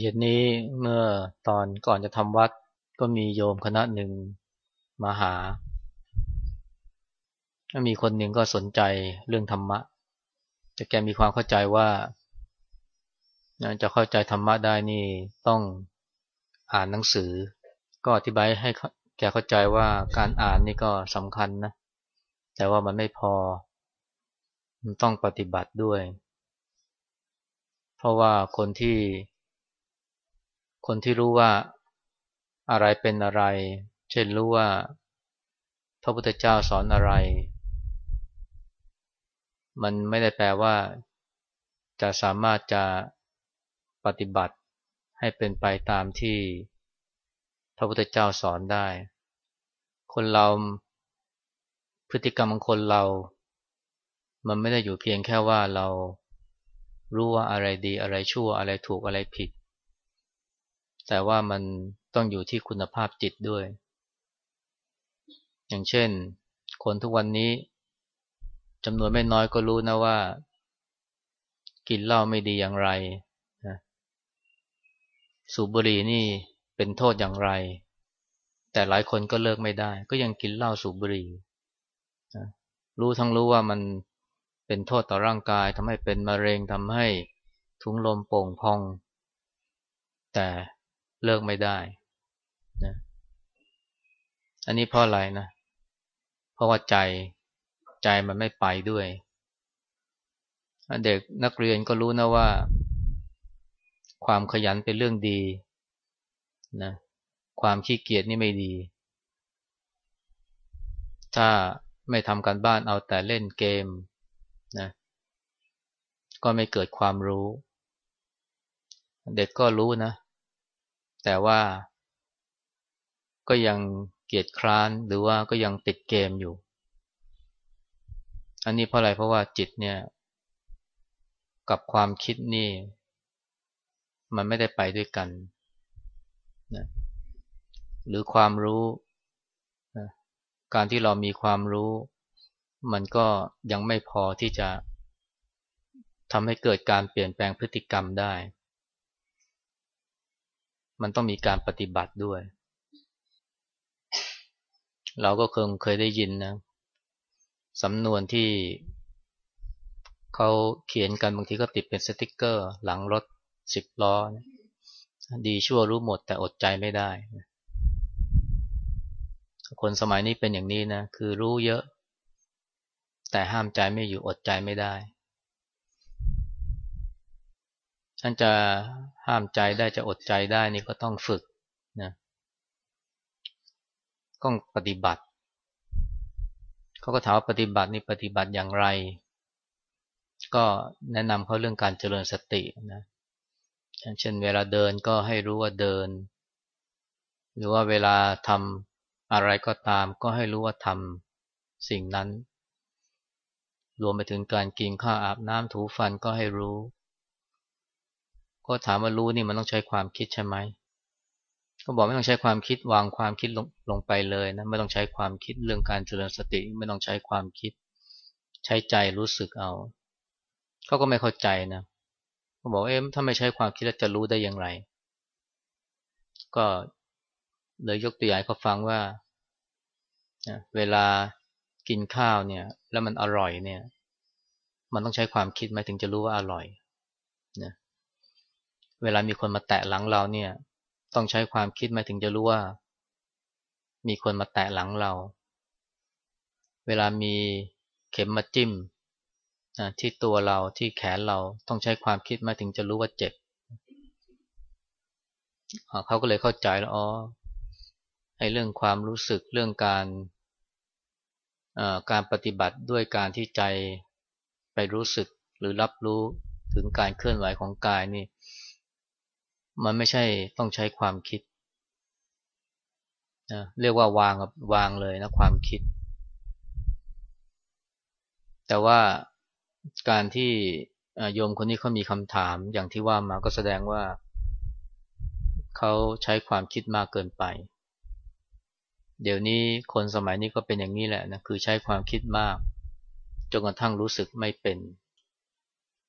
เย็นนี้เมื่อตอนก่อนจะทำวัดก็มีโยมคณะหนึ่งมาหา มีคนหนึ่งก็สนใจเรื่องธรรมะแต่แกมีความเข้าใจว่าจะเข้าใจธรรมะได้นี่ต้องอ่านหนังสือ ก็อธิบายให้แกเข้าใจว่าการอ่านนี่ก็สำคัญนะ แต่ว่ามันไม่พอ มันต้องปฏิบัติด้วย เพราะว่าคนที่ คนที่รู้ว่าอะไรเป็นอะไร เช่นรู้ว่าพระพุทธเจ้าสอนอะไร มันไม่ได้แปลว่า จะสามารถจะปฏิบัติให้เป็นไปตามที่พระพุทธเจ้าสอนได้ คนเราพฤติกรรมของคนเรา มันไม่ได้อยู่เพียงแค่ว่าเรารู้ว่าอะไรดีอะไรชั่วอะไรถูกอะไรผิด แต่ว่ามันต้องอยู่ที่คุณภาพจิตด้วย อย่างเช่น คนทุกวันนี้จำนวนไม่น้อยก็รู้นะว่า กินเหล้าไม่ดีอย่างไรนะสูบบุหรี่นี่เป็นโทษอย่างไร แต่หลายคนก็เลิกไม่ได้ ก็ยังกินเหล้าสูบบุหรี่นะรู้ทั้งรู้ว่ามันเป็นโทษต่อร่างกายทำให้เป็นมะเร็งทำให้ทุงลมโป่งพอง แต่ เลิกไม่ได้นะอันนี้เพราะอะไรนะ เพราะว่าใจใจมันไม่ไปด้วยเด็กนักเรียนก็รู้นะว่า ความขยันเป็นเรื่องดีนะความขี้เกียจนี่ไม่ดี ถ้าไม่ทำการบ้านเอาแต่เล่นเกมนะก็ไม่เกิดความรู้ เด็กก็รู้นะ แต่ว่าก็ยังเกียจคร้านหรือว่าก็ยังติดเกมอยู่ อันนี้เพราะอะไรเพราะว่าจิตเนี่ยกับความคิดนี่ มันไม่ได้ไปด้วยกันนะหรือความรู้นะการที่เรามีความรู้ มันก็ยังไม่พอที่จะทำให้เกิดการเปลี่ยนแปลงพฤติกรรมได้ มันต้องมีการปฏิบัติด้วย เราก็เคยเคยได้ยินนะสำนวนที่เขาเขียนกันบางทีก็ติดเป็นสติกเกอร์ หลังรถสิบล้อ ดีชั่วรู้หมดแต่อดใจไม่ได้ คนสมัยนี้เป็นอย่างนี้นะ คือรู้เยอะ แต่ห้ามใจไม่อยู่อดใจไม่ได้ ท่านจะห้ามใจได้จะอดใจได้นี่ก็ต้องฝึกนะต้องปฏิบัติ เขาก็ถามว่าปฏิบัตินี่ปฏิบัติอย่างไร ก็แนะนำเขาเรื่องการเจริญสตินะเช่นเวลาเดินก็ให้รู้ว่าเดิน หรือว่าเวลาทำอะไรก็ตาม ก็ให้รู้ว่าทำสิ่งนั้น รวมไปถึงการกินข้าวอาบน้ำถูฟันก็ให้รู้ ก็ถามว่ารู้นี่มันต้องใช้ความคิดใช่ไหมก็บอกไม่ต้องใช้ความคิดวางความคิดลงลงไปเลยนะไม่ต้องใช้ความคิดเรื่องการเจริญสติไม่ต้องใช้ความคิด ใช้ใจรู้สึกเอาเขาก็ไม่เข้าใจนะเขาบอกเอ๊ะถ้าไม่ใช้ความคิดแล้วจะรู้ได้อย่างไร ก็เลยยกตัวอย่างเขาฟังว่าเวลากินข้าวเนี่ย แล้วมันอร่อยเนี่ย มันต้องใช้ความคิดไหมถึงจะรู้ว่าอร่อยนะ เวลามีคนมาแตะหลังเราเนี่ย ต้องใช้ความคิดมาถึงจะรู้ว่า มีคนมาแตะหลังเรา เวลามีเข็มมาจิ้มที่ตัวเราที่แขนเราต้องใช้ความคิดมาถึงจะรู้ว่าเจ็บเขาก็เลยเข้าใจแล้วอ๋อไอ้เรื่องความรู้สึกเรื่องการการปฏิบัติด้วยการที่ใจไปรู้สึกหรือรับรู้ถึงการเคลื่อนไหวของกายนี่ มันไม่ใช่ต้องใช้ความคิดนะเรียกว่าวางวางเลยนะความคิด แต่ว่าการที่โยมคนนี้เขามีคำถามอย่างที่ว่ามาก็แสดงว่าเขาใช้ความคิดมากเกินไป เดี๋ยวนี้คนสมัยนี้ก็เป็นอย่างนี้แหละนะคือใช้ความคิดมากจนกระทั่งรู้สึกไม่เป็น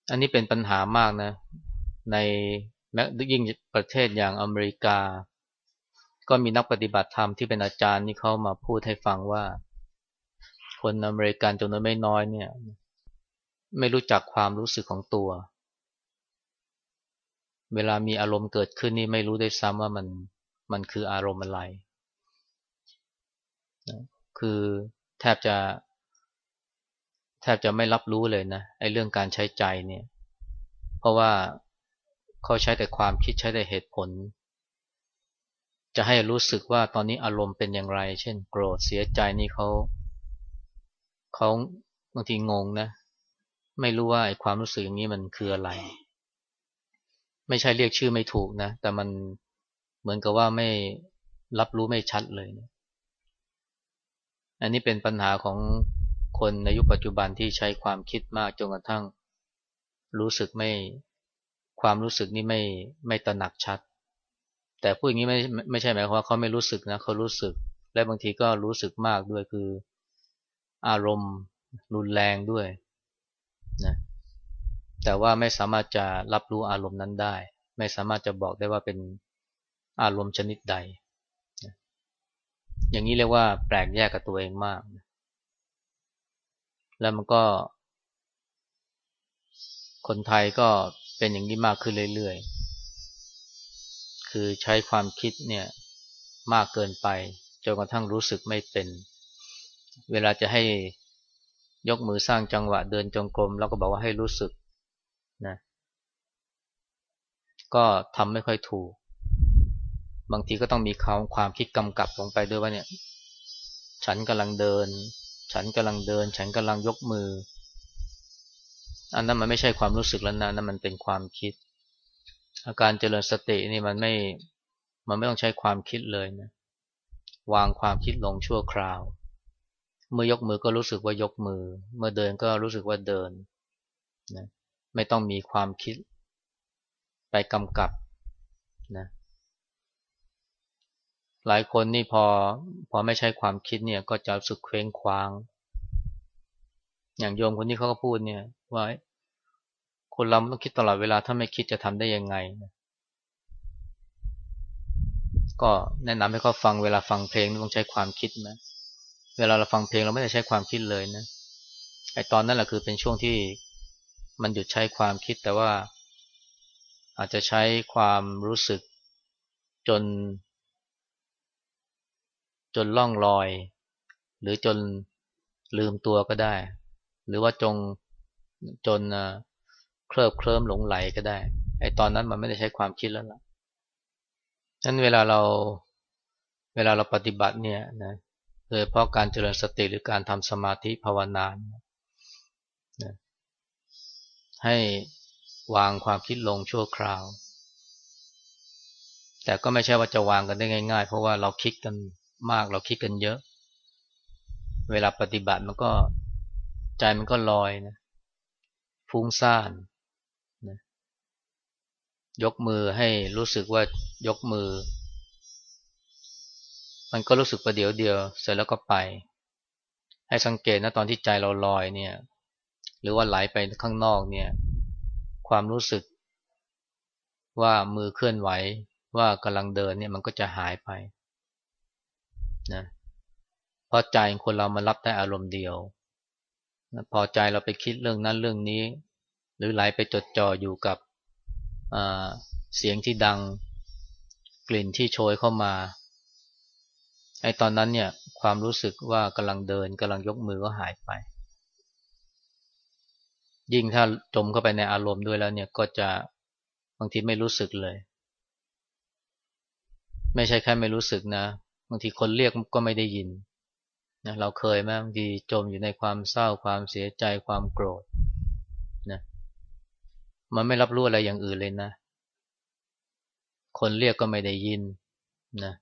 อันนี้เป็นปัญหามากนะ ใน แม้ยิ่งประเทศอย่างอเมริกา ก็มีนักปฏิบัติธรรมที่เป็นอาจารย์นี่เขามาพูดให้ฟังว่า คนอเมริกันจำนวนไม่น้อยเนี่ย ไม่รู้จักความรู้สึกของตัว เวลามีอารมณ์เกิดขึ้นนี่ไม่รู้ได้ซ้ำว่ามันมันคืออารมณ์อะไร คือแทบจะ แทบจะไม่รับรู้เลยนะไอ้เรื่องการใช้ใจเนี่ย เพราะว่า เขาใช้แต่ความคิดใช้แต่เหตุผล จะให้รู้สึกว่าตอนนี้อารมณ์เป็นอย่างไร เช่น โกรธเสียใจนี่เขาเขาบางทีงงนะ ไม่รู้ว่าไอ้ความรู้สึกอย่างนี้มันคืออะไร ไม่ใช่เรียกชื่อไม่ถูกนะ แต่มันเหมือนกับว่าไม่รับรู้ไม่ชัดเลยนะอันนี้เป็นปัญหาของคนในยุคปัจจุบันที่ใช้ความคิดมากจนกระทั่งรู้สึกไม่ ความรู้สึกนี่ไม่ไม่ตระหนักชัด แต่พูดอย่างนี้ไม่ไม่ใช่หมายความว่าเขาไม่รู้สึกนะเขารู้สึก และบางทีก็รู้สึกมากด้วยคืออารมณ์รุนแรงด้วยนะแต่ว่าไม่สามารถจะรับรู้อารมณ์นั้นได้ ไม่สามารถจะบอกได้ว่าเป็นอารมณ์ชนิดใด อย่างนี้เรียกว่าแปลกแยกกับตัวเองมาก แล้วมันก็ คนไทยก็ เป็นอย่างนี้มากขึ้นเรื่อยๆ คือใช้ความคิดเนี่ยมากเกินไปจนกระทั่งรู้สึกไม่เป็น เวลาจะให้ยกมือสร้างจังหวะเดินจงกรมแล้วก็บอกว่าให้รู้สึกนะก็ทำไม่ค่อยถูก บางทีก็ต้องมีคำความคิดกำกับลงไปด้วยว่าเนี่ย ฉันกำลังเดิน ฉันกำลังเดิน ฉันกำลังยกมือ อันนั้นมันไม่ใช่ความรู้สึกแล้วนะนั่นมันเป็นความคิด อาการเจริญสตินี่มันไม่ มันไม่ต้องใช้ความคิดเลยนะ วางความคิดลงชั่วคราว เมื่อยกมือก็รู้สึกว่ายกมือ เมื่อเดินก็รู้สึกว่าเดินนะไม่ต้องมีความคิด ไปกำกับนะหลายคนนี่พอ พอไม่ใช้ความคิดเนี่ยก็จะรู้สึกเคว้งคว้าง อย่างโยมคนนี้เขาก็พูดเนี่ยว่าคนเราต้องคิดตลอดเวลาถ้าไม่คิดจะทำได้ยังไงก็แนะนำให้เขาฟังเวลาฟังเพลงต้องใช้ความคิดนะเวลาเราฟังเพลงเราไม่ได้ใช้ความคิดเลยนะไอตอนนั้นแหละคือเป็นช่วงที่มันหยุดใช้ความคิดแต่ว่า อาจจะใช้ความรู้สึกจน จนล่องลอย หรือจนลืมตัวก็ได้ หรือว่าจงจนเคลิบเคลิ้มหลงไหลก็ได้ ไอตอนนั้นมันไม่ได้ใช้ความคิดแล้วล่ะนั้นเวลาเราเวลาเราปฏิบัติเนี่ยนะโดยเพราะการเจริญสติหรือการทำสมาธิภาวนานะให้วางความคิดลงชั่วคราว แต่ก็ไม่ใช่ว่าจะวางกันได้ง่าย ๆ เพราะว่าเราคิดกันมากเราคิดกันเยอะ เวลาปฏิบัติมันก็ ใจมันก็ลอยนะฟุ้งซ่านนะยกมือให้รู้สึกว่ายกมือ มันก็รู้สึกประเดี๋ยวเดียว เสร็จแล้วก็ไป ให้สังเกตนะตอนที่ใจเราลอยเนี่ย หรือว่าไหลไปข้างนอกเนี่ย ความรู้สึกว่ามือเคลื่อนไหวว่ากำลังเดินเนี่ยมันก็จะหายไปนะเพราะใจคนเรามันรับได้อารมณ์เดียว พอใจเราไปคิดเรื่องนั้นเรื่องนี้ หรือไหลไปจดจ่ออยู่กับเสียงที่ดังกลิ่นที่โชยเข้ามาไอ้ตอนนั้นเนี่ยความรู้สึกว่ากำลังเดินกำลังยกมือก็หายไป ยิ่งถ้าจมเข้าไปในอารมณ์ด้วยแล้วเนี่ยก็จะบางทีไม่รู้สึกเลย ไม่ใช่แค่ไม่รู้สึกนะ บางทีคนเรียกก็ไม่ได้ยิน นะเราเคยไหมบางทีจมอยู่ในความเศร้าความเสียใจความโกรธนะมันไม่รับรู้อะไรอย่างอื่นเลยนะ คนเรียกก็ไม่ได้ยินนะ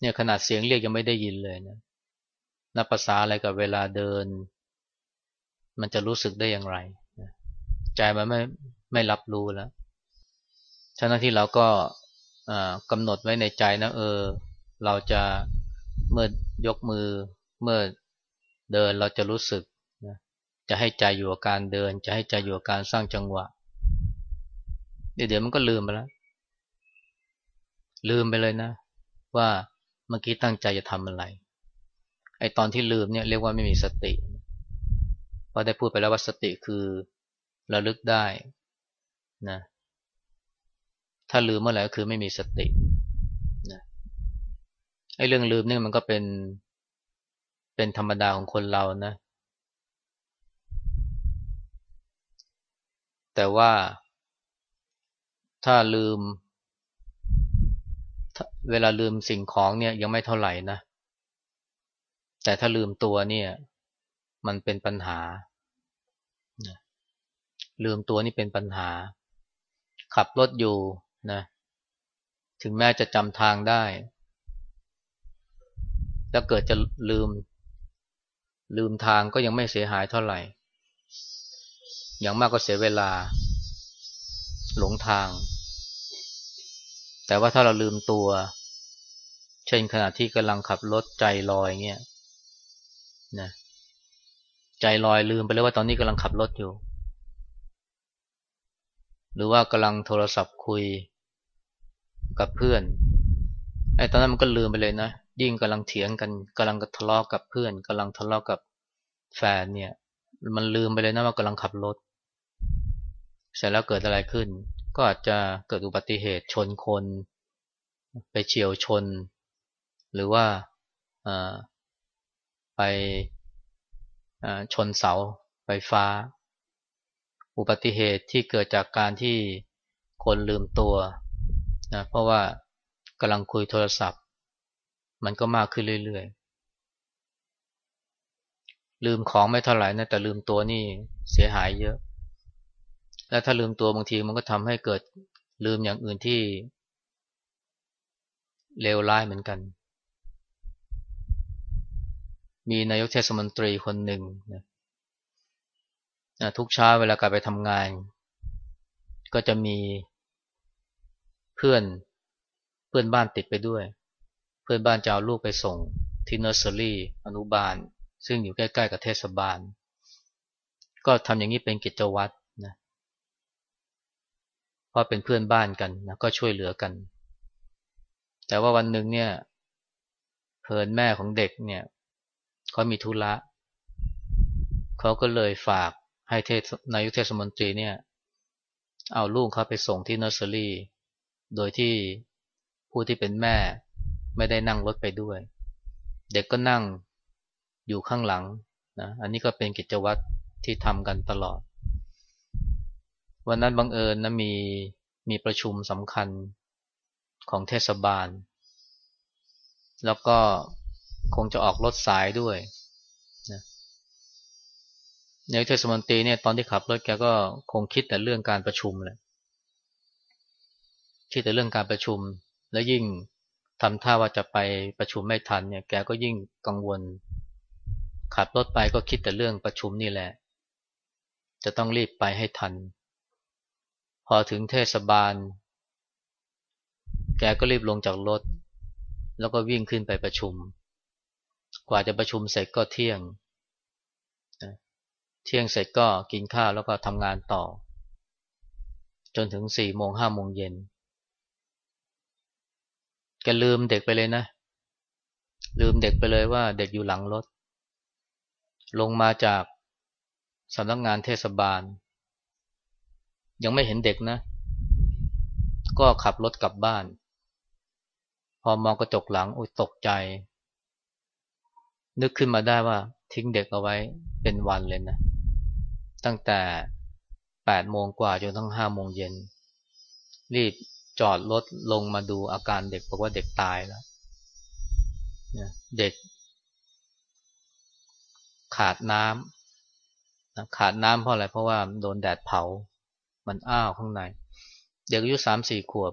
เนี่ยขนาดเสียงเรียกยังไม่ได้ยินเลยนะนับภาษาอะไรกับเวลาเดิน มันจะรู้สึกได้อย่างไร ใจมันไม่ไม่รับรู้แล้วฉะนั้นที่เราก็กำหนดไว้ในใจนะเออ เราจะเมื่อยกมือเมื่อเดินเราจะรู้สึกนะจะให้ใจอยู่กับการเดิน จะให้ใจอยู่กับการสร้างจังหวะ เดี๋ยวมันก็ลืมไปแล้ว ลืมไปเลยนะ ว่าเมื่อกี้ตั้งใจจะทำอะไร ไอตอนที่ลืมเนี่ยเรียกว่าไม่มีสติเพราะได้พูดไปแล้วว่าสติคือระลึกได้นะถ้าลืมเมื่อไหร่ก็คือไม่มีสติ อ้เรื่องลืมเนี่ยมันก็เป็น เป็นธรรมดาของคนเรานะ แต่ว่าถ้าลืม เวลาลืมสิ่งของเนี่ยยังไม่เท่าไหร่นะ แต่ถ้าลืมตัวเนี่ย มันเป็นปัญหา ลืมตัวนี่เป็นปัญหา ขับรถอยู่นะ ถึงแม้จะจำทางได้ แล้วเกิดจะลืม ลืมทางก็ยังไม่เสียหายเท่าไหร่ อย่างมากก็เสียเวลา หลงทาง แต่ว่าถ้าเราลืมตัว เช่นขณะที่กำลังขับรถใจลอยเงี้ยนะใจลอยลืมไปเลยว่าตอนนี้กำลังขับรถอยู่ หรือว่ากำลังโทรศัพท์คุยกับเพื่อนไอ้ตอนนั้นมันก็ลืมไปเลยนะ ยิ่งกำลังเถียงกันกำลังทะเลาะกับเพื่อนกำลังทะเลาะกับแฟนเนี่ย มันลืมไปเลยนะว่ากำลังขับรถ เสร็จแล้วเกิดอะไรขึ้น ก็อาจจะเกิดอุบัติเหตุชนคน ไปเฉียวชน หรือว่าไปชนเสาไฟฟ้า อุบัติเหตุที่เกิดจากการที่คนลืมตัวนะเพราะว่ากำลังคุยโทรศัพท์ มันก็มากขึ้นเรื่อยๆ ลืมของไม่เท่าไหร่นะแต่ลืมตัวนี่เสียหายเยอะ และถ้าลืมตัวบางทีมันก็ทำให้เกิดลืมอย่างอื่นที่เลวร้ายเหมือนกัน มีนายกเทศมนตรีคนหนึ่งนะทุกเช้าเวลากลับไปทำงาน ก็จะมีเพื่อนเพื่อนบ้านติดไปด้วย พื่อนบ้านจะเอาลูกไปส่งที่เนอร์เซอรี่อนุบาล ซึ่งอยู่ใกล้ๆกับเทศบาล ก็ทำอย่างนี้เป็นกิจวัตรนะเพราะเป็นเพื่อนบ้านกันนะก็ช่วยเหลือกัน แต่ว่าวันหนึ่งเนี่ยเพลินแม่ของเด็กเนี่ยเขามีธุระเขาก็เลยฝากให้เทศนายกเทศมนตรีเนี่ยเอาลูกเขาไปส่งที่เนอร์เซอรี่ โดยที่ผู้ที่เป็นแม่ ไม่ได้นั่งรถไปด้วย เด็กก็นั่งอยู่ข้างหลังนะอันนี้ก็เป็นกิจวัตรที่ทำกันตลอด วันนั้นบังเอิญนะมีมีประชุมสำคัญของเทศบาล แล้วก็คงจะออกรถสายด้วยนะในเทศมนตรีเนี่ยตอนที่ขับรถแกก็คงคิดแต่เรื่องการประชุมเลยคิดแต่เรื่องการประชุม แล้วยิ่ง ทำท่าว่าจะไปประชุมไม่ทันเนี่ยแกก็ยิ่งกังวล ขับรถไปก็คิดแต่เรื่องประชุมนี่แหละ จะต้องรีบไปให้ทัน พอถึงเทศบาล แกก็รีบลงจากรถ แล้วก็วิ่งขึ้นไปประชุม กว่าจะประชุมเสร็จก็เที่ยง เที่ยงเสร็จก็กินข้าวแล้วก็ทำงานต่อ จนถึงสี่โมงห้าโมงเย็น แกลืมเด็กไปเลยนะ ลืมเด็กไปเลยว่าเด็กอยู่หลังรถ ลงมาจากสำนักงงานเทศบาล ยังไม่เห็นเด็กนะ ก็ขับรถกลับบ้าน พอมองกระจกหลังอุยตกใจ นึกขึ้นมาได้ว่าทิ้งเด็กเอาไว้เป็นวันเลยนะ ตั้งแต่แปดโมงกว่าจนทั้งห้าโมงเย็น รีบ จอดรถลงมาดูอาการเด็กบอกว่าเด็กตายแล้วเด็ก ขาดน้ำขาดน้ำเพราะอะไรเพราะว่าโดนแดดเผา มันอ้าวข้างใน เด็กอายุสามสี่ขวบ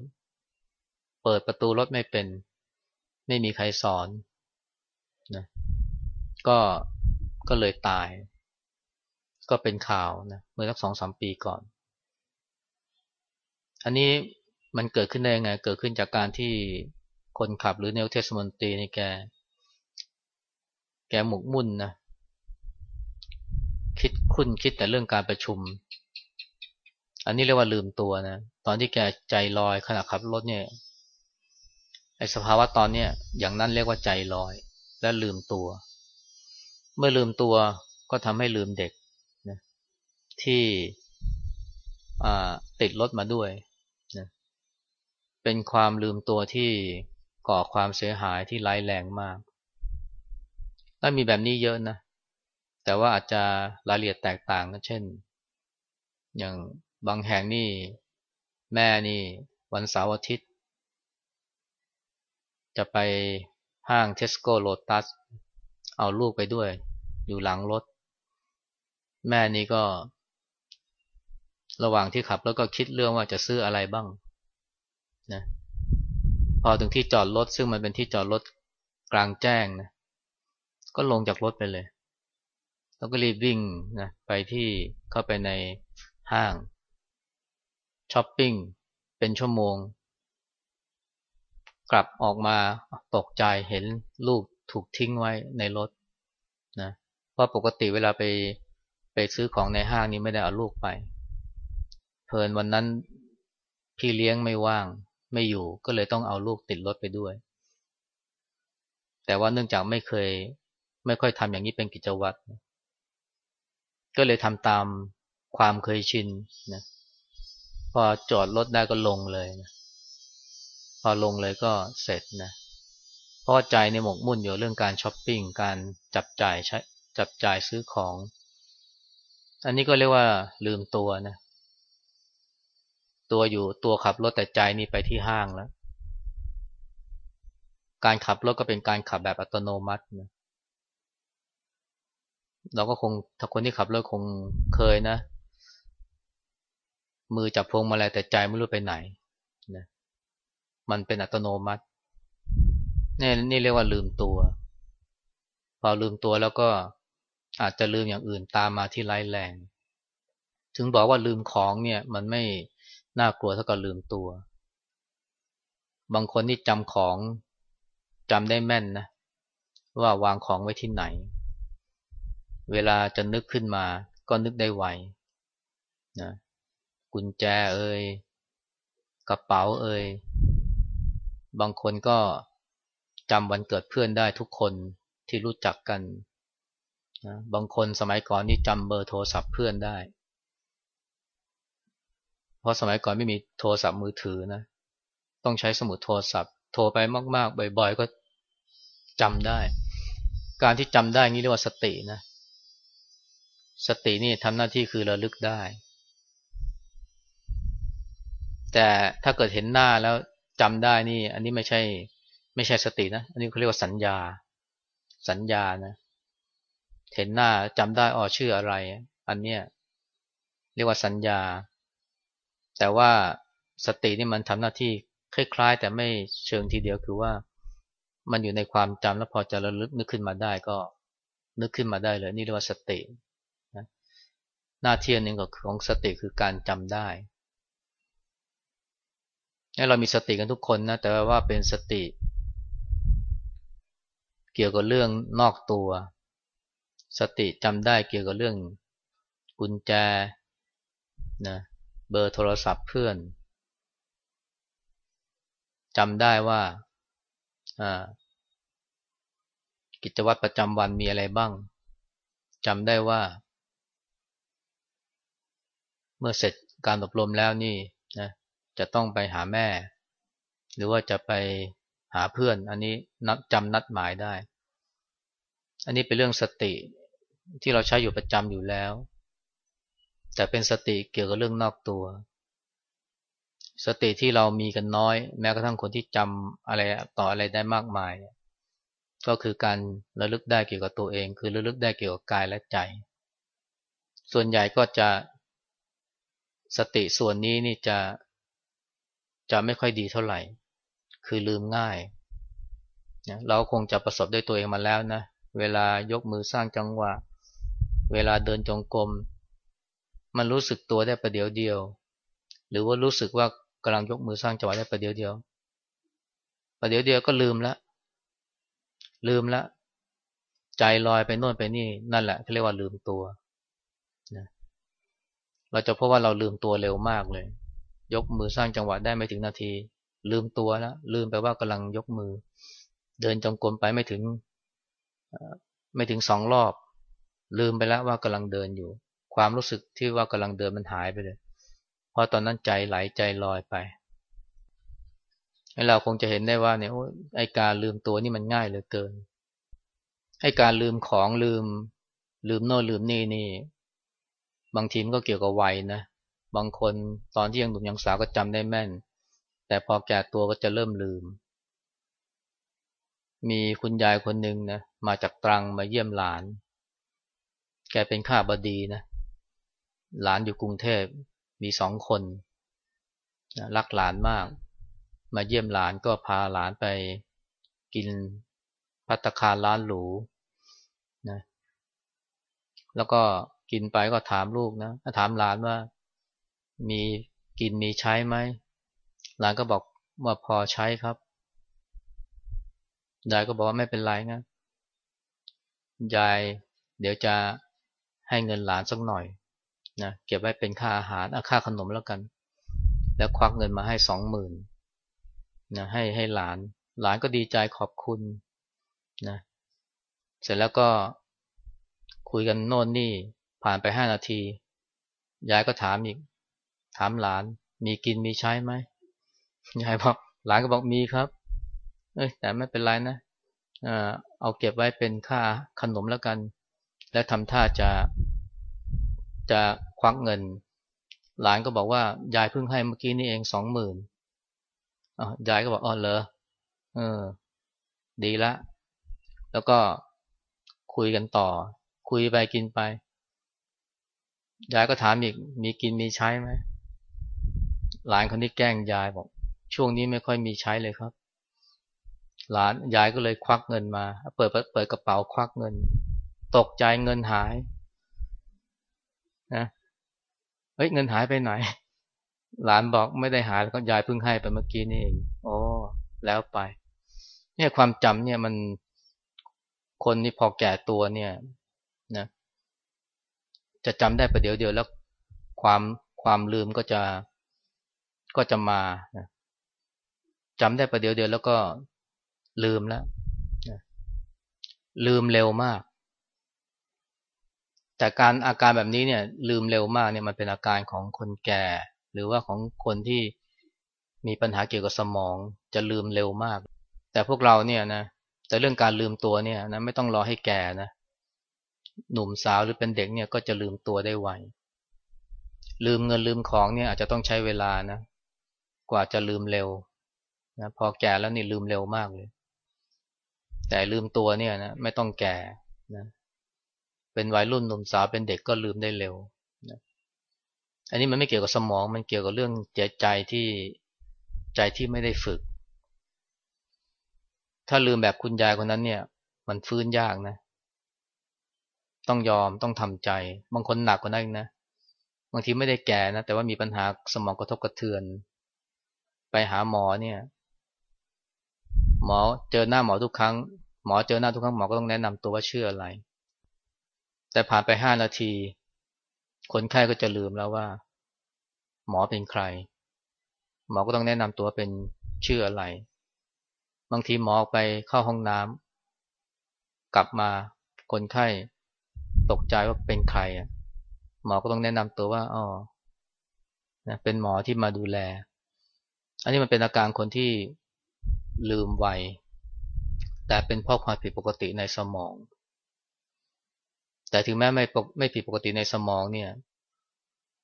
เปิดประตูรถไม่เป็น ไม่มีใครสอนนะก็ก็เลยตาย ก็เป็นข่าวนะเมื่อสักสองสามปีก่อน อันนี้ มันเกิดขึ้นได้ยังไง เกิดขึ้นจากการที่คนขับหรือเนวเทศมนตรีในแก แกหมกมุ่นนะ คิดคุ้นคิดแต่เรื่องการประชุม อันนี้เรียกว่าลืมตัวนะ ตอนที่แกใจลอยขณะขับรถเนี่ย ไอสภาวะตอนเนี้ยอย่างนั้นเรียกว่าใจลอย และลืมตัว เมื่อลืมตัวก็ทำให้ลืมเด็กนะที่ติดรถมาด้วย เป็นความลืมตัวที่ก่อความเสียหายที่ร้ายแรงมากแล้วมีแบบนี้เยอะนะ แต่ว่าอาจจะรายละเอียดแตกต่างกันเช่น อย่างบางแห่งนี่แม่นี่วันเสาร์อาทิตย์ จะไปห้างเทสโก้โลตัส เอาลูกไปด้วย อยู่หลังรถ แม่นี่ก็ ระหว่างที่ขับแล้วก็คิดเรื่องว่าจะซื้ออะไรบ้าง นะพอถึงที่จอดรถซึ่งมันเป็นที่จอดรถกลางแจ้งนะก็ลงจากรถไปเลย แล้วก็รีบวิ่งนะไปที่เข้าไปในห้างช้อปปิ้งเป็นชั่วโมง กลับออกมาตกใจเห็นลูกถูกทิ้งไว้ในรถนะเพราะปกติเวลาไปไปซื้อของในห้างนี้ไม่ได้เอาลูกไป เพลินวันนั้นพี่เลี้ยงไม่ว่าง ไม่อยู่ก็เลยต้องเอาลูกติดรถไปด้วย แต่ว่าเนื่องจากไม่เคย ไม่ค่อยทำอย่างนี้เป็นกิจวัตรก็เลยทำตามความเคยชินนะพอจอดรถได้ก็ลงเลยนะพอลงเลยก็เสร็จนะเพราะใจในหมกมุ่นอยู่เรื่องการช้อปปิ้งการจับจ่ายใช้จับจ่ายซื้อของ อันนี้ก็เรียกว่าลืมตัวนะ ตัวอยู่ตัวขับรถแต่ใจนี่ไปที่ห้างแล้ว การขับรถก็เป็นการขับแบบอัตโนมัตินะเราก็คงถ้าคนที่ขับรถคงเคยนะ มือจับพวงมาลัยแต่ใจไม่รู้ไปไหนนะมันเป็นอัตโนมัตินี่นี่เรียกว่าลืมตัว พอลืมตัวแล้วก็อาจจะลืมอย่างอื่นตามมาที่ไร้แรง ถึงบอกว่าลืมของเนี่ย มันไม่ น่ากลัวเท่ากับลืมตัว บางคนนี่จำของจำได้แม่นนะ ว่าวางของไว้ที่ไหน เวลาจะนึกขึ้นมา ก็นึกได้ไวนะกุญแจเอ่ยกระเป๋าเอ่ยบางคนก็จำวันเกิดเพื่อนได้ทุกคนที่รู้จักกันนะบางคนสมัยก่อนนี่จำเบอร์โทรศัพท์เพื่อนได้ ราะสมัยก่อนไม่มีโทรศัพท์มือถือนะ ต้องใช้สมุดโทรศัพท์ โทรไปมากๆ บ่อย ๆ ก็จำได้ การที่จำได้นี่เรียกว่าสตินะ สตินี่ทำหน้าที่คือระลึกได้ แต่ถ้าเกิดเห็นหน้าแล้วจำได้นี่ อันนี้ไม่ใช่ไม่ใช่สตินะ อันนี้เขาเรียกว่าสัญญา สัญญานะ เห็นหน้าจำได้อ๋อชื่ออะไร อันเนี้ยเรียกว่าสัญญา แต่ว่าสตินี่มันทำหน้าที่คล้ายๆ แต่ไม่เชิงทีเดียวคือว่ามันอยู่ในความจำแล้วพอจะระลึกนึกขึ้นมาได้ก็นึกขึ้นมาได้เลยนี่เรียกว่าสตินะหน้าที่หนึ่งของสติคือการจำได้เรามีสติกันทุกคนนะแต่ว่าเป็นสติ เกี่ยวกับเรื่องนอกตัว สติจำได้เกี่ยวกับเรื่องกุญแจนะ เบอร์โทรศัพท์เพื่อนจำได้ว่ากิจวัตรประจำวันมีอะไรบ้างจำได้ว่า เมื่อเสร็จการอบรมแล้วนี่นะจะต้องไปหาแม่ หรือว่าจะไปหาเพื่อน อันนี้นับจำนัดหมายได้ อันนี้เป็นเรื่องสติที่เราใช้อยู่ประจำอยู่แล้ว แต่เป็นสติเกี่ยวกับเรื่องนอกตัว สติที่เรามีกันน้อย แม้กระทั่งคนที่จำอะไรต่ออะไรได้มากมาย ก็คือการระลึกได้เกี่ยวกับตัวเอง คือระลึกได้เกี่ยวกับกายและใจ ส่วนใหญ่ก็จะสติส่วนนี้นี่จะจะไม่ค่อยดีเท่าไหร่ คือลืมง่ายนะเราคงจะประสบด้วยตัวเองมาแล้วนะ เวลายกมือสร้างจังหวะ เวลาเดินจงกรม มันรู้สึกตัวได้ประเดี๋ยวเดียว หรือว่ารู้สึกว่ากำลังยกมือสร้างจังหวะได้ประเดี๋ยวเดียวประเดี๋ยวเดียวก็ลืมละ ลืมละ ใจลอยไปโน่นไปนี่นั่นแหละเขาเรียกว่าลืมตัวเราจะพบว่าเราลืมตัวเร็วมากเลย ยกมือสร้างจังหวะได้ไม่ถึงนาที ลืมตัวแล้วลืมไปว่ากำลังยกมือ เดินจงกรมไปไม่ถึงไม่ถึงสองรอบ ลืมไปแล้วว่ากำลังเดินอยู่ ความรู้สึกที่ว่ากำลังเดินมันหายไปเลย เพราะตอนนั้นใจไหลใจลอยไปเราคงจะเห็นได้ว่าเนี่ยไอการลืมตัวนี่มันง่ายเหลือเกินไอการลืมของลืม ลืมโน่นลืมนี่นี่ บางทีมันก็เกี่ยวกับวัยนะบางคนตอนที่ยังหนุ่มยังสาวก็จำได้แม่น แต่พอแก่ตัวก็จะเริ่มลืม มีคุณยายคนหนึ่งนะมาจากตรังมาเยี่ยมหลาน แกเป็นข้าบดีนะ หลานอยู่กรุงเทพมีสองคนรักหลานมาก มาเยี่ยมหลานก็พาหลานไปกินพัตคารร้านหรูนะแล้วก็กินไปก็ถามลูกนะถามหลานว่ามีกินมีใช้ไหมหลานก็บอกว่าพอใช้ครับยายก็บอกว่าไม่เป็นไรนะยายเดี๋ยวจะให้เงินหลานสักหน่อย นะเก็บไว้เป็นค่าอาหารค่าขนมแล้วกัน แล้วควักเงินมาให้สองหมื่นนะให้ให้หลาน หลานก็ดีใจขอบคุณนะเสร็จแล้วก็คุยกันโน่นนี่ผ่านไปห้านาที ยายก็ถามอีก ถามหลาน มีกินมีใช้ไหมยายบอกหลานก็บอกมีครับ เอ้ยแต่ไม่เป็นไรนะเอาเก็บไว้เป็นค่าขนมแล้วกัน แล้วทำท่าจะ จะควักเงิน หลานก็บอกว่ายายเพิ่งให้เมื่อกี้นี่เองสองหมื่นยายก็บอกอ๋อเหรอเออ ดีละ แล้วก็คุยกันต่อ คุยไปกินไป ยายก็ถามอีกมีกินมีใช้ไหมหลานคนที่แกล้งยายบอก ช่วงนี้ไม่ค่อยมีใช้เลยครับ หลานยายก็เลยควักเงินมา เปิดเปิดกระเป๋าควักเงิน ตกใจเงินหาย นะ เฮ้ยเงินหายไปไหน หลานบอกไม่ได้หายแล้วก็ยายเพิ่งให้ไปเมื่อกี้นี่เองโอ้แล้วไป เนี่ยความจำเนี่ยมันคนนี่พอแก่ตัวเนี่ยนะจะจำได้ประเดี๋ยวเดียวแล้วความความลืมก็จะก็จะมานะจำได้ประเดี๋ยวเดียวแล้วก็ลืมแล้วนะลืมเร็วมาก แต่การอาการแบบนี้เนี่ยลืมเร็วมากเนี่ยมันเป็นอาการของคนแก่ หรือว่าของคนที่มีปัญหาเกี่ยวกับสมองจะลืมเร็วมาก แต่พวกเราเนี่ยนะแต่เรื่องการลืมตัวเนี่ยนะไม่ต้องรอให้แก่นะหนุ่มสาวหรือเป็นเด็กเนี่ยก็จะลืมตัวได้ไวลืมเงินลืมของเนี่ยอาจจะต้องใช้เวลานะกว่าจะลืมเร็วนะพอแก่แล้วนี่ลืมเร็วมากเลย แต่ลืมตัวเนี่ยนะไม่ต้องแก่นะ เป็นวัยรุ่นหนุ่มสาวเป็นเด็กก็ลืมได้เร็วอันนี้มันไม่เกี่ยวกับสมอง มันเกี่ยวกับเรื่องใจใจที่ใจที่ไม่ได้ฝึก ถ้าลืมแบบคุณยายคนนั้นเนี่ย มันฟื้นยากนะ ต้องยอมต้องทำใจ บางคนหนักกว่านั้นนะ บางทีไม่ได้แก่นะ แต่ว่ามีปัญหาสมองกระทบกระเทือน ไปหาหมอเนี่ย หมอเจอหน้าหมอทุกครั้ง หมอเจอหน้าทุกครั้งหมอก็ต้องแนะนำตัวว่าชื่ออะไร แต่ผ่านไปห้านาที คนไข้ก็จะลืมแล้วว่า หมอเป็นใคร หมอก็ต้องแนะนำตัวเป็นชื่ออะไร บางทีหมอออไปเข้าห้องน้ำกลับมาคนไข้ตกใจว่าเป็นใครหมอก็ต้องแนะนำตัวว่าอ๋อนะเป็นหมอที่มาดูแล อันนี้มันเป็นอาการคนที่ลืมไวแต่เป็นเพราะความผิดปกติในสมอง แต่ถึงแม้ไม่ไม่ผิดปกติในสมองเนี่ย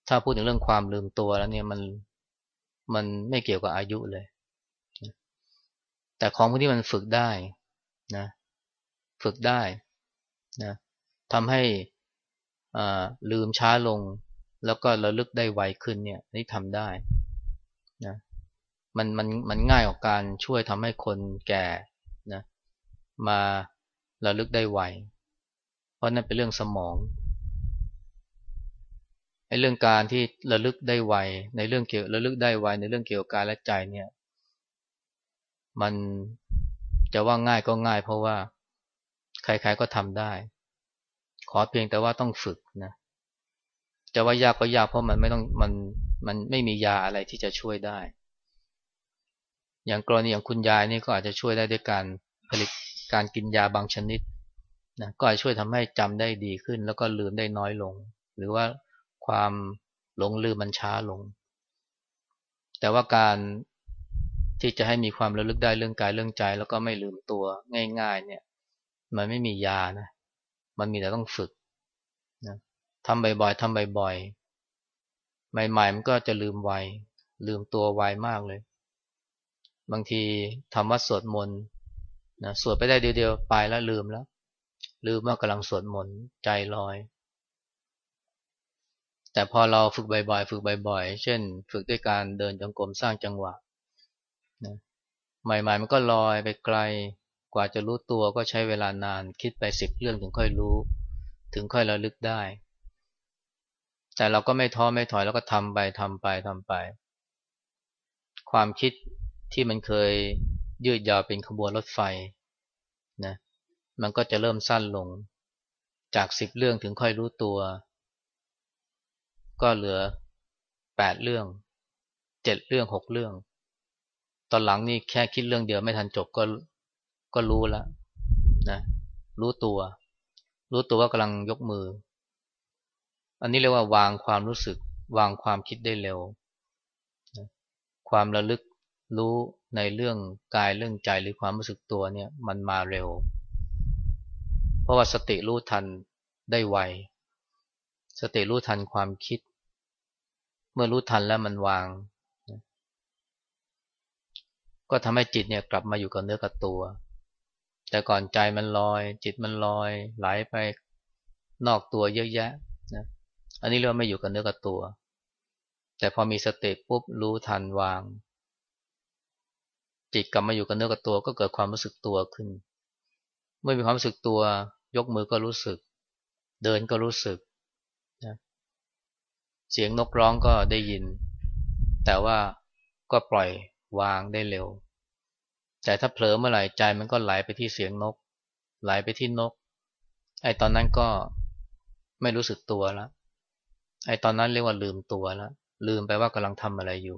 ถ้าพูดถึงเรื่องความลืมตัวแล้วเนี่ยมันมันไม่เกี่ยวกับอายุเลย แต่ของพวกนี้มันฝึกได้นะ ฝึกได้นะทำให้ลืมช้าลง แล้วก็ระลึกได้ไวขึ้นเนี่ยนี่ทำได้นะมันมันมันง่ายกว่าการช่วยทำให้คนแก่นะมาระลึกได้ไว ราะนั่นเป็นเรื่องสมองไอ้เรื่องการที่ระลึกได้ไวในเรื่องเกี่ยวระลึกได้ไวในเรื่องเกี่ยวกับกายและใจเนี่ย มันจะว่าง่ายก็ง่าย เพราะว่าใครๆก็ทำได้ ขอเพียงแต่ว่าต้องฝึกนะจะว่ายากก็ยากเพราะมันไม่ต้องมันมันไม่มียาอะไรที่จะช่วยได้ อย่างกรณีอย่างคุณยายนี่ก็อาจจะช่วยได้ด้วยการผลิตการกินยาบางชนิด นะก็อาจช่วยทำให้จำได้ดีขึ้น แล้วก็ลืมได้น้อยลง หรือว่าความหลงลืมมันช้าลง แต่ว่าการที่จะให้มีความระลึกได้เรื่องกายเรื่องใจ แล้วก็ไม่ลืมตัวง่าย ๆ เนี่ย มันไม่มียานะ มันมีแต่ต้องฝึกนะทำบ่อยๆทำบ่อยๆใหม่ๆมันก็จะลืมไวลืมตัวไวมากเลย บางทีทำวัดสวดมนต์นะสวดไปได้เดียวๆไปแล้วลืมแล้ว ลืมว่ากำลังสวดมนต์ใจลอย แต่พอเราฝึกบ่อยๆ ฝึกบ่อยๆ เช่น ฝึกด้วยการเดินจงกรมสร้างจังหวะนะใหม่ๆ มันก็ลอยไปไกลกว่าจะรู้ตัวก็ใช้เวลานานคิดไปสิบเรื่องถึงค่อยรู้ ถึงค่อยระลึกได้ แต่เราก็ไม่ท้อไม่ถอยแล้วก็ทำไปทำไปทำไป ความคิดที่มันเคยยืดยาวเป็นขบวนรถไฟนะ มันก็จะเริ่มสั้นลง จากสิบเรื่องถึงค่อยรู้ตัว ก็เหลือแปดเรื่องเจ็ดเรื่องหกเรื่อง ตอนหลังนี่แค่คิดเรื่องเดียวไม่ทันจบก็ก็รู้แล้วนะรู้ตัว รู้ตัวว่ากำลังยกมือ อันนี้เรียกว่าวางความรู้สึก วางความคิดได้เร็วความระลึกรู้ในเรื่องกายเรื่องใจหรือความรู้สึกตัวเนี่ย มันมาเร็ว เพราะว่าสติรู้ทันได้ไว สติรู้ทันความคิด เมื่อรู้ทันแล้วมันวาง ก็ทำให้จิตเนี่ยกลับมาอยู่กับเนื้อกับตัว แต่ก่อนใจมันลอย จิตมันลอย ไหลไปนอกตัวเยอะแยะนะอันนี้เรียกว่าไม่อยู่กับเนื้อกับตัว แต่พอมีสติปุ๊บรู้ทันวาง จิตกลับมาอยู่กับเนื้อกับตัวก็เกิดความรู้สึกตัวขึ้น เมื่อมีความรู้สึกตัวยกมือก็รู้สึก เดินก็รู้สึกนะเสียงนกร้องก็ได้ยิน แต่ว่าก็ปล่อยวางได้เร็ว แต่ถ้าเผลอเมื่อไหร่ใจมันก็ไหลไปที่เสียงนก ไหลไปที่นก ไอ้ตอนนั้นก็ไม่รู้สึกตัวแล้วไอ้ตอนนั้นเรียกว่าลืมตัวแล้วลืมไปว่ากำลังทำอะไรอยู่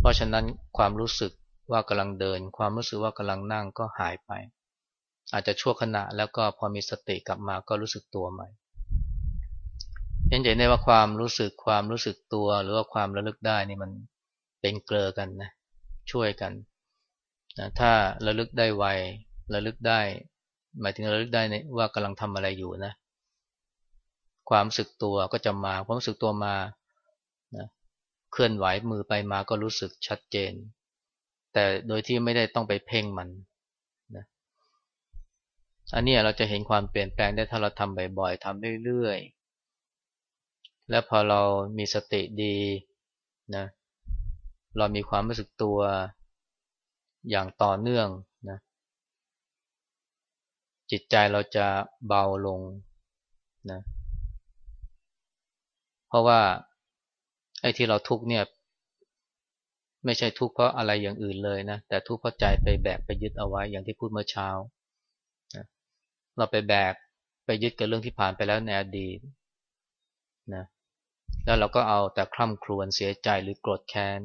เพราะฉะนั้นความรู้สึกว่ากำลังเดิน ความรู้สึกว่ากำลังนั่งก็หายไป อาจจะชั่วขณะแล้วก็พอมีสติกลับมาก็รู้สึกตัวใหม่เห็นใจได้ว่าความรู้สึกความรู้สึกตัวหรือว่าความระลึกได้นี่มันเป็นเกลือกันนะช่วยกันนะถ้าระลึกได้ไวระลึกได้ หมายถึงระลึกได้ว่ากำลังทำอะไรอยู่นะ ความรู้สึกตัวก็จะมาความรู้สึกตัวมานะเคลื่อนไหวมือไปมาก็รู้สึกชัดเจน แต่โดยที่ไม่ได้ต้องไปเพ่งมัน อันนี้เราจะเห็นความเปลี่ยนแปลงได้ถ้าเราทำบ่อยๆทำเรื่อยๆ แล้วพอเรามีสติดีนะเรามีความรู้สึกตัวอย่างต่อเนื่องนะจิตใจเราจะเบาลงนะเพราะว่าไอ้ที่เราทุกเนี่ย ไม่ใช่ทุกเพราะอะไรอย่างอื่นเลยนะ แต่ทุกเพราะใจไปแบกไปยึดเอาไว้อย่างที่พูดเมื่อเช้า เราไปแบกไปยึดกับเรื่องที่ผ่านไปแล้วในอดีตนะแล้วเราก็เอาแต่คร่ำครวญเสียใจหรือโกรธแค้น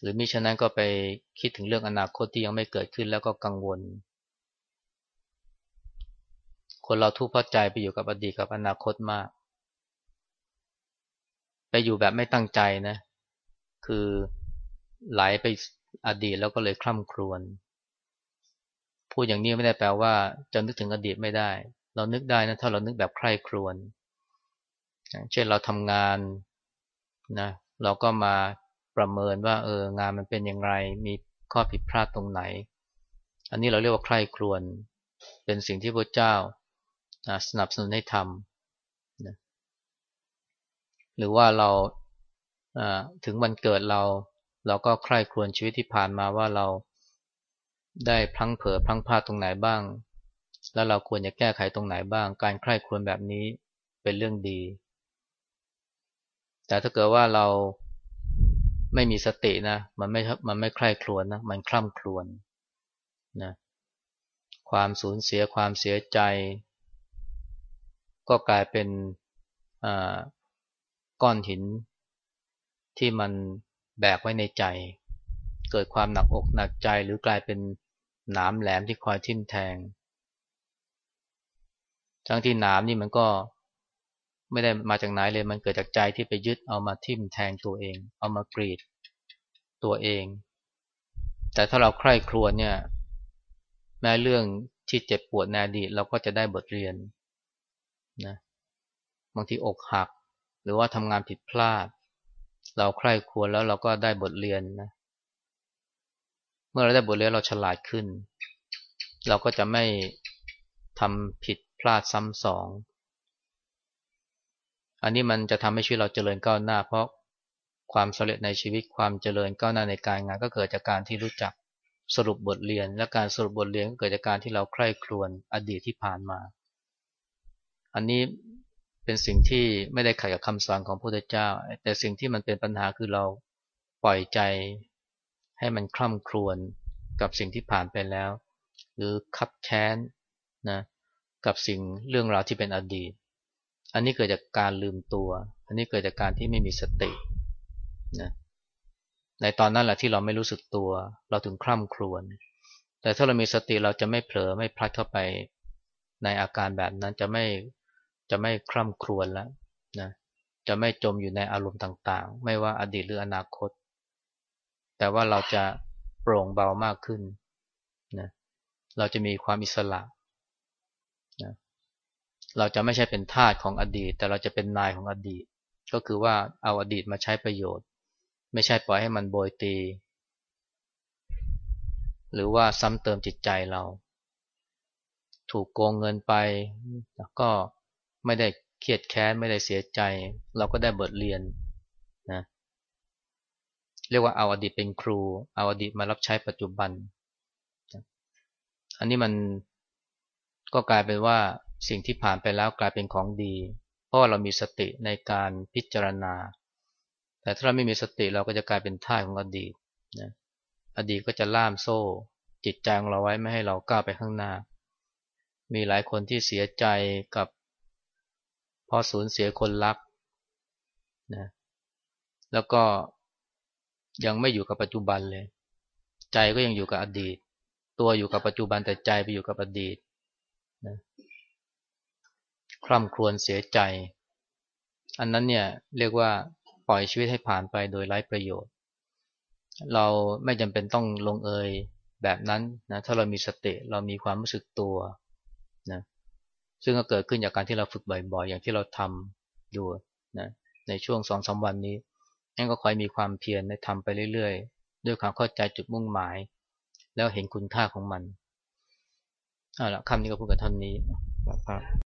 หรือมิฉะนั้นก็ไปคิดถึงเรื่องอนาคตที่ยังไม่เกิดขึ้นแล้วก็กังวล คนเราทุกข์เพราะใจไปอยู่กับอดีตกับอนาคตมาก ไปอยู่แบบไม่ตั้งใจนะ คือไหลไปอดีตแล้วก็เลยคล่ำครวญ พูดอย่างนี้ไม่ได้แปลว่า จะนึกถึงอดีตไม่ได้ เรานึกได้นะถ้าเรานึกแบบใคร่ครวญเช่นเราทำงานนะเราก็มาประเมินว่าเอองานมันเป็นอย่างไร มีข้อผิดพลาดตรงไหน อันนี้เราเรียกว่าใคร่ครวญเป็นสิ่งที่พระเจ้าสนับสนุนให้ทำหรือว่าเราถึงวันเกิดเรา เราก็ใคร่ครวญชีวิตที่ผ่านมาว่าเรา ได้พลั้งเผลอพลั้งพลาดตรงไหนบ้าง แล้วเราควรจะแก้ไขตรงไหนบ้าง การใคร่ครวญแบบนี้เป็นเรื่องดี แต่ถ้าเกิดว่าเราไม่มีสตินะ มันไม่ มันไม่ใคร่ครวญนะ มันคล่ำครวญนะ ความสูญเสียความเสียใจ ก็กลายเป็นก้อนหิน ที่มันแบกไว้ในใจ เกิดความหนักอกหนักใจหรือกลายเป็น หนามแหลมที่คอยทิ่มแทง ทั้งที่หนามนี่มันก็ไม่ได้มาจากไหนเลยมันเกิดจากใจที่ไปยึดเอามาทิ่มแทงตัวเอง เอามากรีดตัวเอง แต่ถ้าเราใคร่ครวญเนี่ย แม้เรื่องที่เจ็บปวดในอดีตเราก็จะได้บทเรียนนะบางทีอกหัก หรือว่าทำงานผิดพลาด เราใคร่ครวญแล้วเราก็ได้บทเรียนนะ เมื่อเราได้บทเรียนเราฉลาดขึ้น เราก็จะไม่ทำผิดพลาดซ้ำสอง อันนี้มันจะทำให้ชีวิตเราเจริญก้าวหน้า เพราะความสำเร็จในชีวิตความเจริญก้าวหน้าในการงาน ก็เกิดจากการที่รู้จักสรุปบทเรียน และการสรุปบทเรียนก็เกิดจากการที่เราใคร่ครวญอดีตที่ผ่านมา อันนี้เป็นสิ่งที่ไม่ได้ขัดกับคำสอนของพระพุทธเจ้า แต่สิ่งที่มันเป็นปัญหาคือเราปล่อยใจ ให้มันคล่ำครวญกับสิ่งที่ผ่านไปแล้ว หรือคับแค้นนะกับสิ่งเรื่องราวที่เป็นอดีต อันนี้เกิดจากการลืมตัว อันนี้เกิดจากการที่ไม่มีสตินะในตอนนั้นแหละที่เราไม่รู้สึกตัว เราถึงคล่ำครวญแต่ถ้าเรามีสติเราจะไม่เผลอไม่พลัดเข้าไปในอาการแบบนั้นจะไม่จะไม่คล่ำครวญแล้วนะจะไม่จมอยู่ในอารมณ์ต่างๆ ไม่ว่าอดีตหรืออนาคต แต่ว่าเราจะโปร่งเบามากขึ้นนะเราจะมีความอิสระนะเราจะไม่ใช่เป็นทาสของอดีต แต่เราจะเป็นนายของอดีต ก็คือว่าเอาอดีตมาใช้ประโยชน์ ไม่ใช่ปล่อยให้มันโบยตี หรือว่าซ้ำเติมจิตใจเรา ถูกโกงเงินไปก็ไม่ได้เครียดแค้นไม่ได้เสียใจ เราก็ได้บทเรียนนะ เรียกว่าเอาอดีตเป็นครู เอาอดีตมารับใช้ปัจจุบัน อันนี้มันก็กลายเป็นว่าสิ่งที่ผ่านไปแล้วกลายเป็นของดี เพราะว่าเรามีสติในการพิจารณา แต่ถ้าเราไม่มีสติเราก็จะกลายเป็นท่าของอดีตนะอดีตก็จะล่ามโซ่ จิตใจของเราไว้ไม่ให้เราก้าวไปข้างหน้า มีหลายคนที่เสียใจกับพอสูญเสียคนรักนะแล้วก็ ยังไม่อยู่กับปัจจุบันเลย ใจก็ยังอยู่กับอดีต ตัวอยู่กับปัจจุบันแต่ใจไปอยู่กับอดีตนะคร่ำครวญเสียใจ อันนั้นเนี่ยเรียกว่าปล่อยชีวิตให้ผ่านไปโดยไร้ประโยชน์ เราไม่จำเป็นต้องลงเอยแบบนั้นนะถ้าเรามีสติเรามีความรู้สึกตัวนะซึ่งก็เกิดขึ้นจากการที่เราฝึกบ่อยๆ อย่างที่เราทำอยู่นะในช่วงสองสาวันนี้ นั่นก็คอยมีความเพียรในทำไปเรื่อยๆ ด้วยความเข้าใจจุดมุ่งหมาย แล้วเห็นคุณค่าของมันเอาละคำนี้ก็พูดกันเท่านี้ครับ